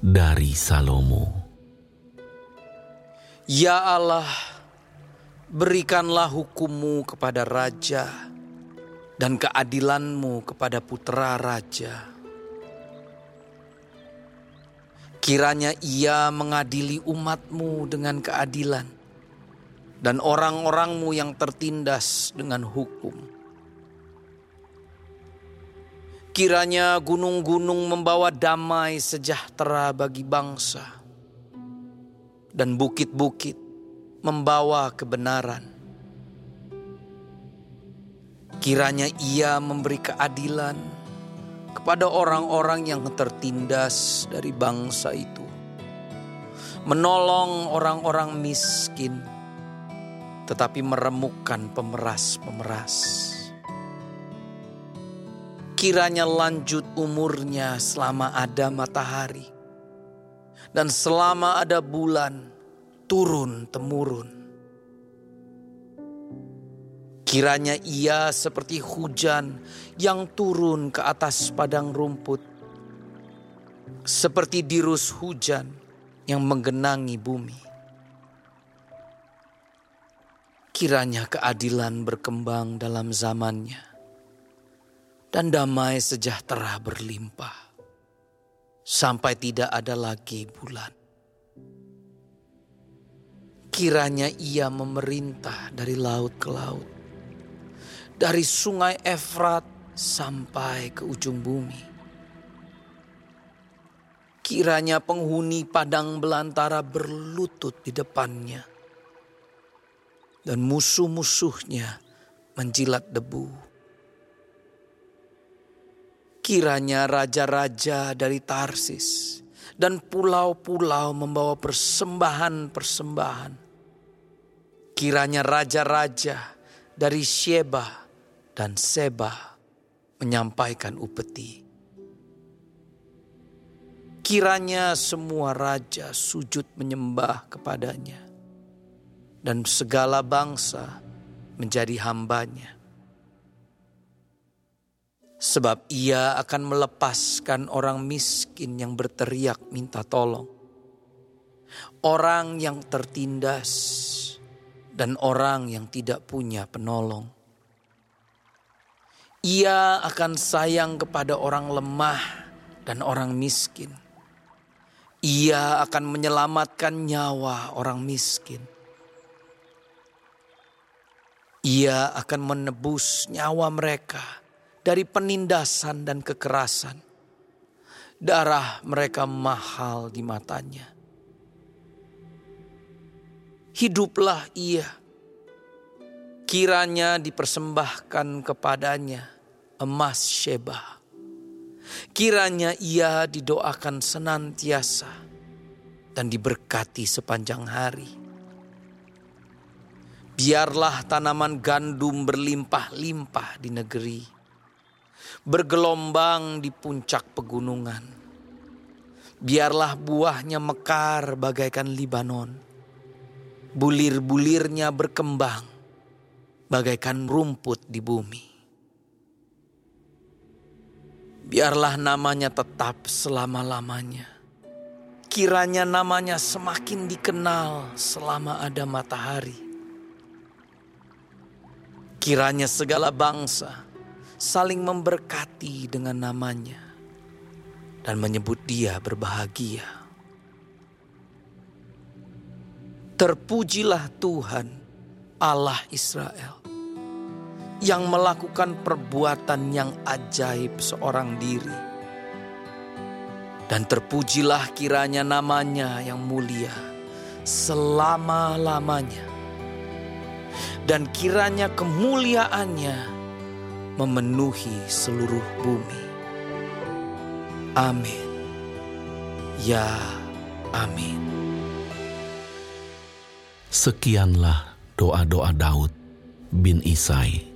dari Salomo. Ya Allah, berikanlah hukummu kepada raja dan keadilanmu kepada putra raja. Kiranya ia mengadili umatmu dengan keadilan dan orang-orangmu yang tertindas dengan hukum. Kiranya gunung-gunung membawa damai sejahtera bagi bangsa, dan bukit-bukit membawa kebenaran. Kiranya Ia memberi keadilan kepada orang-orang yang tertindas dari bangsa itu, menolong orang-orang miskin, tetapi meremukkan pemeras-pemeras kiranya lanjut umurnya selama ada matahari, dan selama ada bulan turun-temurun. Kiranya ia seperti hujan yang turun ke atas padang rumput, seperti dirus hujan yang menggenangi bumi. Kiranya keadilan berkembang dalam zamannya dan damai sejahtera berlimpah sampai tidak ada lagi bulan. Kiranya ia memerintah dari laut ke laut, dari sungai Efrat sampai ke ujung bumi. Kiranya penghuni padang belantara berlutut di depannya, dan musuh-musuhnya menjilat debu Kiranya raja-raja dari Tarsis dan pulau-pulau membawa persembahan-persembahan. Kiranya raja-raja dari Sheba dan Seba menyampaikan upeti. Kiranya semua raja sujud menyembah kepadanya dan segala bangsa menjadi hambanya sebab ia akan melepaskan orang miskin yang berteriak minta tolong, orang yang tertindas, dan orang yang tidak punya penolong. Ia akan sayang kepada orang lemah dan orang miskin. Ia akan menyelamatkan nyawa orang miskin. Ia akan menebus nyawa mereka dari penindasan dan kekerasan. Darah mereka mahal di matanya. Hiduplah ia. Kiranya dipersembahkan kepadanya emas Sheba. Kiranya ia didoakan senantiasa dan diberkati sepanjang hari. Biarlah tanaman gandum berlimpah-limpah di negeri bergelombang di puncak pegunungan. Biarlah buahnya mekar bagaikan Libanon. Bulir-bulirnya berkembang bagaikan rumput di bumi. Biarlah namanya tetap selama-lamanya. Kiranya namanya semakin dikenal selama ada matahari. Kiranya segala bangsa saling memberkati dengan namanya dan menyebut dia berbahagia. Terpujilah Tuhan Allah Israel yang melakukan perbuatan yang ajaib seorang diri. Dan terpujilah kiranya namanya yang mulia selama-lamanya. Dan kiranya kemuliaannya memenuhi seluruh bumi. Amin. Ya, amin. Sekianlah doa-doa Daud bin Isai